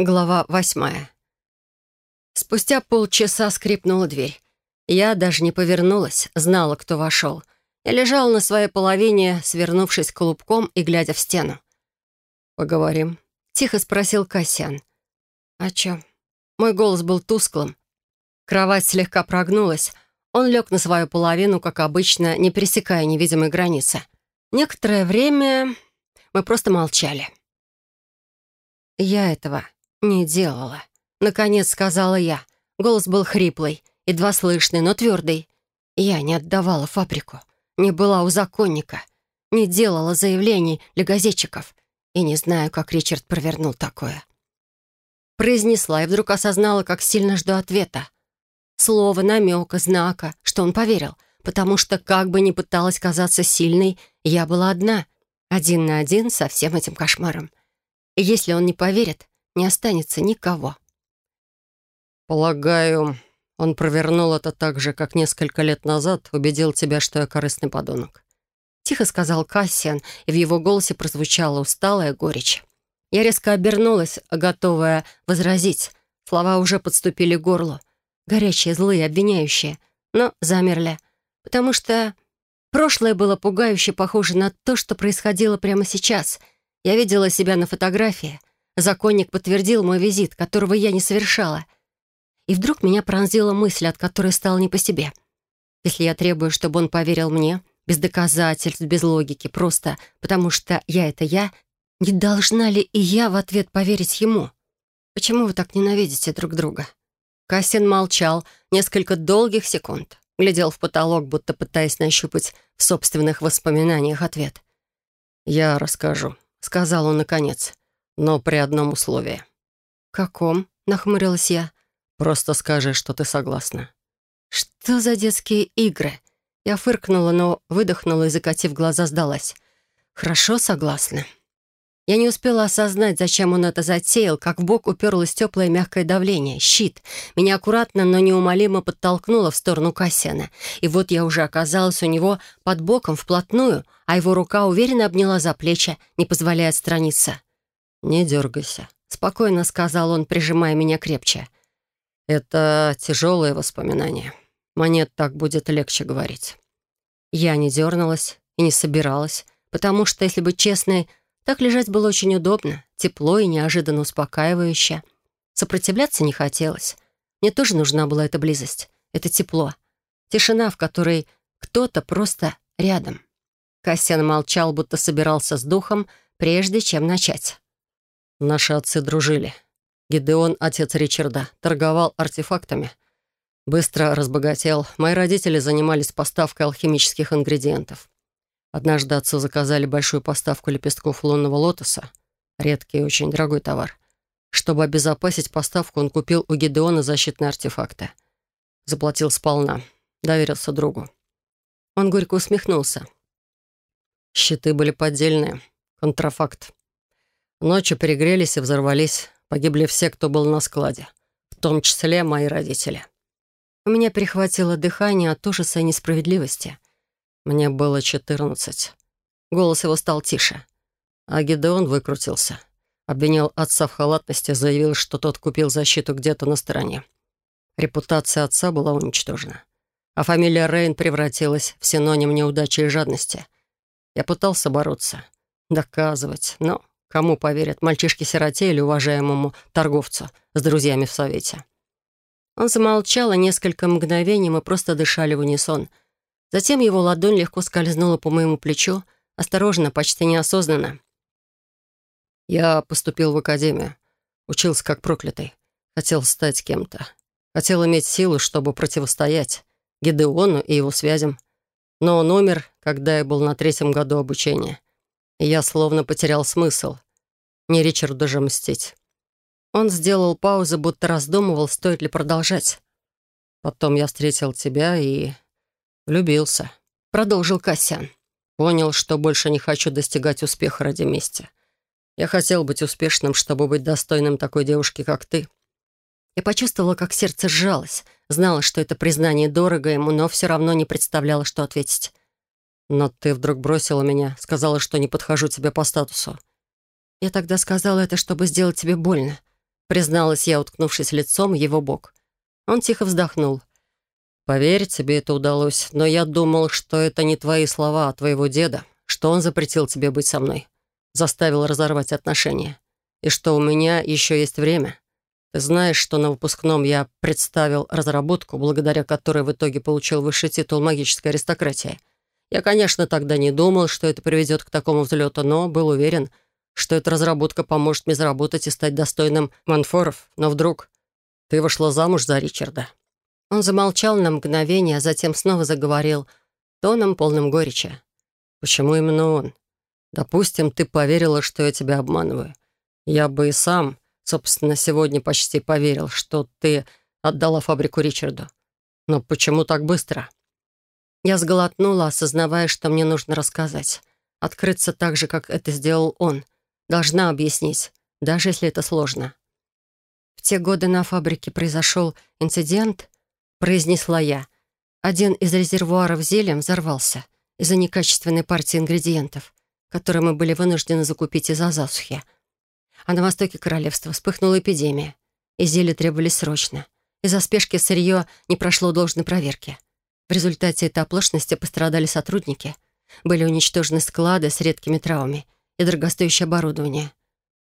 Глава восьмая. Спустя полчаса скрипнула дверь. Я даже не повернулась, знала, кто вошел. Я лежала на своей половине, свернувшись клубком и глядя в стену. «Поговорим», — тихо спросил Касьян. «О чем?» Мой голос был тусклым. Кровать слегка прогнулась. Он лег на свою половину, как обычно, не пересекая невидимой границы. Некоторое время мы просто молчали. Я этого «Не делала», — наконец сказала я. Голос был хриплый, едва слышный, но твердый. Я не отдавала фабрику, не была у законника, не делала заявлений для газетчиков и не знаю, как Ричард провернул такое. Произнесла и вдруг осознала, как сильно жду ответа. Слова, намека, знака, что он поверил, потому что, как бы ни пыталась казаться сильной, я была одна, один на один со всем этим кошмаром. И если он не поверит, не останется никого. «Полагаю, он провернул это так же, как несколько лет назад убедил тебя, что я корыстный подонок». Тихо сказал Кассиан, и в его голосе прозвучала усталая горечь. Я резко обернулась, готовая возразить. Слова уже подступили к горлу. Горячие, злые, обвиняющие. Но замерли. Потому что прошлое было пугающе похоже на то, что происходило прямо сейчас. Я видела себя на фотографии. Законник подтвердил мой визит, которого я не совершала. И вдруг меня пронзила мысль, от которой стало не по себе. Если я требую, чтобы он поверил мне, без доказательств, без логики, просто потому что я — это я, не должна ли и я в ответ поверить ему? Почему вы так ненавидите друг друга? Кассин молчал несколько долгих секунд, глядел в потолок, будто пытаясь нащупать в собственных воспоминаниях ответ. «Я расскажу», — сказал он наконец но при одном условии». «Каком?» — нахмурилась я. «Просто скажи, что ты согласна». «Что за детские игры?» Я фыркнула, но выдохнула и, закатив глаза, сдалась. «Хорошо, согласна». Я не успела осознать, зачем он это затеял, как в бок уперлось теплое мягкое давление, щит. Меня аккуратно, но неумолимо подтолкнуло в сторону Кассиана. И вот я уже оказалась у него под боком вплотную, а его рука уверенно обняла за плечи, не позволяя отстраниться. «Не дергайся», — спокойно сказал он, прижимая меня крепче. «Это тяжелые воспоминания. Мне так будет легче говорить». Я не дернулась и не собиралась, потому что, если быть честной, так лежать было очень удобно, тепло и неожиданно успокаивающе. Сопротивляться не хотелось. Мне тоже нужна была эта близость, это тепло. Тишина, в которой кто-то просто рядом. Кассиан молчал, будто собирался с духом, прежде чем начать. Наши отцы дружили. Гидеон, отец Ричарда, торговал артефактами. Быстро разбогател. Мои родители занимались поставкой алхимических ингредиентов. Однажды отцу заказали большую поставку лепестков лунного лотоса. Редкий и очень дорогой товар. Чтобы обезопасить поставку, он купил у Гидеона защитные артефакты. Заплатил сполна. Доверился другу. Он горько усмехнулся. Щиты были поддельные. Контрафакт. Ночью перегрелись и взорвались. Погибли все, кто был на складе. В том числе мои родители. У меня перехватило дыхание от ужаса и несправедливости. Мне было четырнадцать. Голос его стал тише. А Гидеон выкрутился. Обвинил отца в халатности, заявил, что тот купил защиту где-то на стороне. Репутация отца была уничтожена. А фамилия Рейн превратилась в синоним неудачи и жадности. Я пытался бороться, доказывать, но Кому поверят, мальчишке-сироте или уважаемому торговцу с друзьями в совете? Он замолчал, а несколько мгновений мы просто дышали в унисон. Затем его ладонь легко скользнула по моему плечу, осторожно, почти неосознанно. Я поступил в академию. Учился как проклятый. Хотел стать кем-то. Хотел иметь силу, чтобы противостоять Гидеону и его связям. Но он умер, когда я был на третьем году обучения я словно потерял смысл. Не Ричарду же мстить. Он сделал паузу, будто раздумывал, стоит ли продолжать. Потом я встретил тебя и влюбился. Продолжил Касян. Понял, что больше не хочу достигать успеха ради мести. Я хотел быть успешным, чтобы быть достойным такой девушки, как ты. Я почувствовала, как сердце сжалось. Знала, что это признание дорого ему, но все равно не представляла, что ответить. «Но ты вдруг бросила меня, сказала, что не подхожу тебе по статусу». «Я тогда сказала это, чтобы сделать тебе больно. призналась я, уткнувшись лицом в его бок. Он тихо вздохнул. «Поверь, тебе это удалось, но я думал, что это не твои слова, а твоего деда, что он запретил тебе быть со мной, заставил разорвать отношения, и что у меня еще есть время. Ты знаешь, что на выпускном я представил разработку, благодаря которой в итоге получил высший титул магической аристократии. Я, конечно, тогда не думал, что это приведет к такому взлету, но был уверен, что эта разработка поможет мне заработать и стать достойным манфоров. Но вдруг ты вышла замуж за Ричарда». Он замолчал на мгновение, а затем снова заговорил, тоном полным горечи. «Почему именно он? Допустим, ты поверила, что я тебя обманываю. Я бы и сам Собственно, сегодня почти поверил, что ты отдала фабрику Ричарду. Но почему так быстро?» Я сглотнула, осознавая, что мне нужно рассказать. Открыться так же, как это сделал он. Должна объяснить, даже если это сложно. «В те годы на фабрике произошел инцидент», — произнесла я. Один из резервуаров зельем взорвался из-за некачественной партии ингредиентов, которые мы были вынуждены закупить из-за засухи а на востоке королевства вспыхнула эпидемия. И зелья требовались срочно. Из-за спешки сырье не прошло должной проверки. В результате этой оплошности пострадали сотрудники. Были уничтожены склады с редкими травами и дорогостоящее оборудование.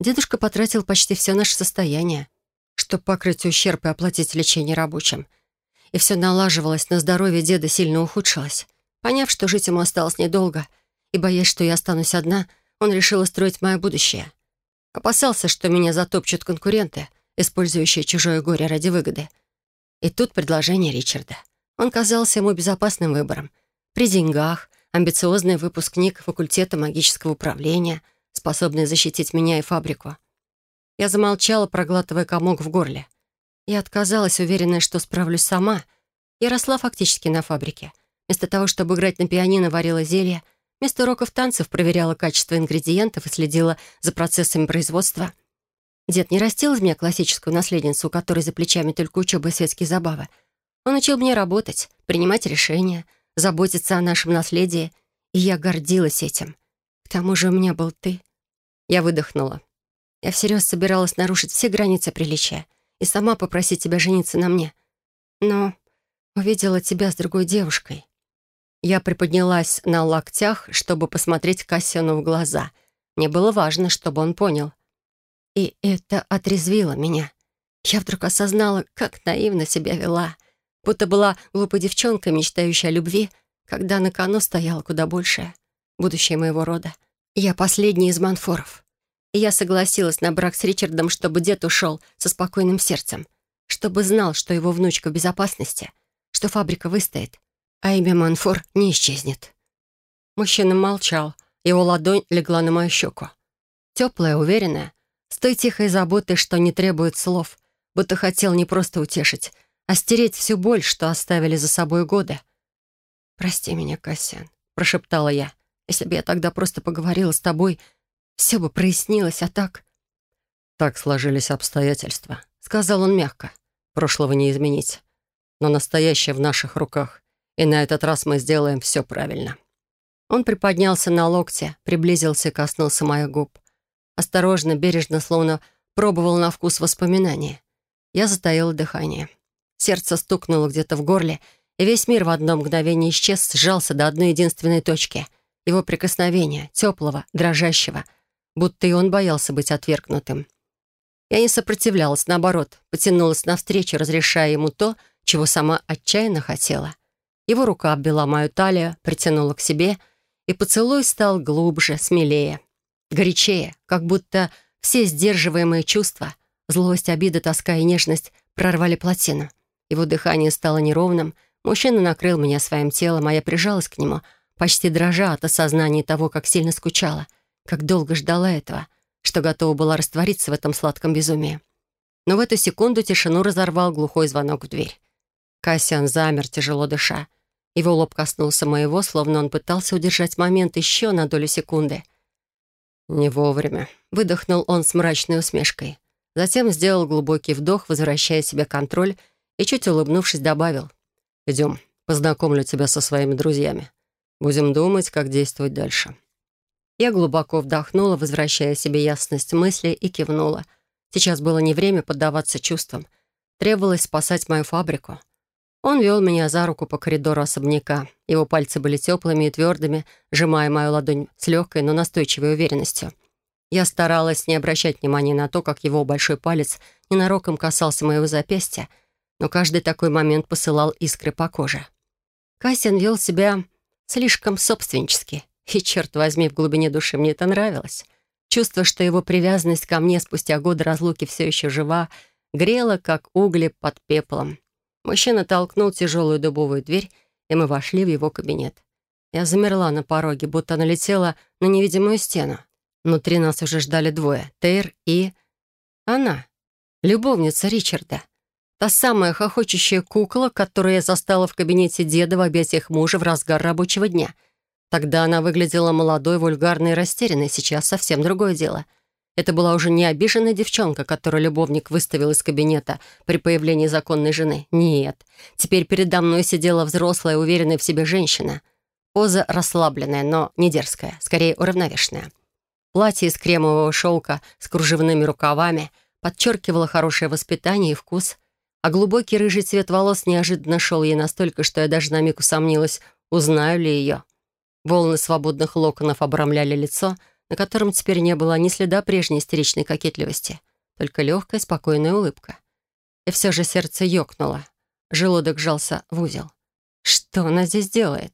Дедушка потратил почти все наше состояние, чтобы покрыть ущерб и оплатить лечение рабочим. И все налаживалось, но здоровье деда сильно ухудшилось. Поняв, что жить ему осталось недолго, и боясь, что я останусь одна, он решил устроить мое будущее. Опасался, что меня затопчут конкуренты, использующие чужое горе ради выгоды. И тут предложение Ричарда. Он казался ему безопасным выбором. При деньгах, амбициозный выпускник факультета магического управления, способный защитить меня и фабрику. Я замолчала, проглатывая комок в горле. Я отказалась, уверенная, что справлюсь сама. Я росла фактически на фабрике. Вместо того, чтобы играть на пианино, варила зелья, Вместо уроков танцев проверяла качество ингредиентов и следила за процессами производства. Дед не растил из меня классическую наследницу, у которой за плечами только учеба и светские забавы. Он учил меня работать, принимать решения, заботиться о нашем наследии, и я гордилась этим. К тому же у меня был ты. Я выдохнула. Я всерьез собиралась нарушить все границы приличия и сама попросить тебя жениться на мне. Но увидела тебя с другой девушкой. Я приподнялась на локтях, чтобы посмотреть Кассиону в глаза. Мне было важно, чтобы он понял. И это отрезвило меня. Я вдруг осознала, как наивно себя вела. Будто была глупой девчонкой, мечтающей о любви, когда на кону стояло куда большее. Будущее моего рода. Я последний из манфоров. И я согласилась на брак с Ричардом, чтобы дед ушел со спокойным сердцем. Чтобы знал, что его внучка в безопасности, что фабрика выстоит, а имя Манфор не исчезнет. Мужчина молчал, его ладонь легла на мою щеку. Теплая, уверенная, с той тихой заботой, что не требует слов, будто хотел не просто утешить, а стереть всю боль, что оставили за собой годы. «Прости меня, Кассиан», — прошептала я. «Если бы я тогда просто поговорила с тобой, все бы прояснилось, а так...» «Так сложились обстоятельства», — сказал он мягко. «Прошлого не изменить. Но настоящее в наших руках. И на этот раз мы сделаем все правильно». Он приподнялся на локте, приблизился и коснулся моих губ. Осторожно, бережно, словно пробовал на вкус воспоминания. Я затаила дыхание. Сердце стукнуло где-то в горле, и весь мир в одно мгновение исчез, сжался до одной единственной точки. Его прикосновения, теплого, дрожащего, будто и он боялся быть отвергнутым. Я не сопротивлялась, наоборот, потянулась навстречу, разрешая ему то, чего сама отчаянно хотела. Его рука обвела мою талию, притянула к себе, и поцелуй стал глубже, смелее, горячее, как будто все сдерживаемые чувства, злость, обида, тоска и нежность прорвали плотину. Его дыхание стало неровным, мужчина накрыл меня своим телом, а я прижалась к нему, почти дрожа от осознания того, как сильно скучала, как долго ждала этого, что готова была раствориться в этом сладком безумии. Но в эту секунду тишину разорвал глухой звонок в дверь. Кассиан замер, тяжело дыша. Его лоб коснулся моего, словно он пытался удержать момент еще на долю секунды. «Не вовремя», — выдохнул он с мрачной усмешкой. Затем сделал глубокий вдох, возвращая себе контроль, и, чуть улыбнувшись, добавил. «Идем, познакомлю тебя со своими друзьями. Будем думать, как действовать дальше». Я глубоко вдохнула, возвращая себе ясность мысли, и кивнула. Сейчас было не время поддаваться чувствам. Требовалось спасать мою фабрику. Он вел меня за руку по коридору особняка. Его пальцы были теплыми и твердыми, сжимая мою ладонь с легкой, но настойчивой уверенностью. Я старалась не обращать внимания на то, как его большой палец ненароком касался моего запястья, но каждый такой момент посылал искры по коже. Кассиан вел себя слишком собственнически, и, черт возьми, в глубине души мне это нравилось. Чувство, что его привязанность ко мне спустя годы разлуки все еще жива, грело, как угли под пеплом. Мужчина толкнул тяжелую дубовую дверь, и мы вошли в его кабинет. Я замерла на пороге, будто налетела на невидимую стену. Внутри нас уже ждали двое — Тейр и... Она, любовница Ричарда. Та самая хохочущая кукла, которую я застала в кабинете деда в объятиях мужа в разгар рабочего дня. Тогда она выглядела молодой, вульгарной и растерянной, сейчас совсем другое дело — это была уже не обиженная девчонка, которую любовник выставил из кабинета при появлении законной жены. Нет. Теперь передо мной сидела взрослая, уверенная в себе женщина. Поза расслабленная, но не дерзкая, скорее уравновешенная. Платье из кремового шелка с кружевными рукавами подчеркивало хорошее воспитание и вкус, а глубокий рыжий цвет волос неожиданно шел ей настолько, что я даже на миг усомнилась, узнаю ли ее. Волны свободных локонов обрамляли лицо — на котором теперь не было ни следа прежней истеричной кокетливости, только легкая, спокойная улыбка. И все же сердце ёкнуло. Желудок сжался в узел. Что она здесь делает?